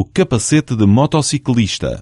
o capacete de motociclista.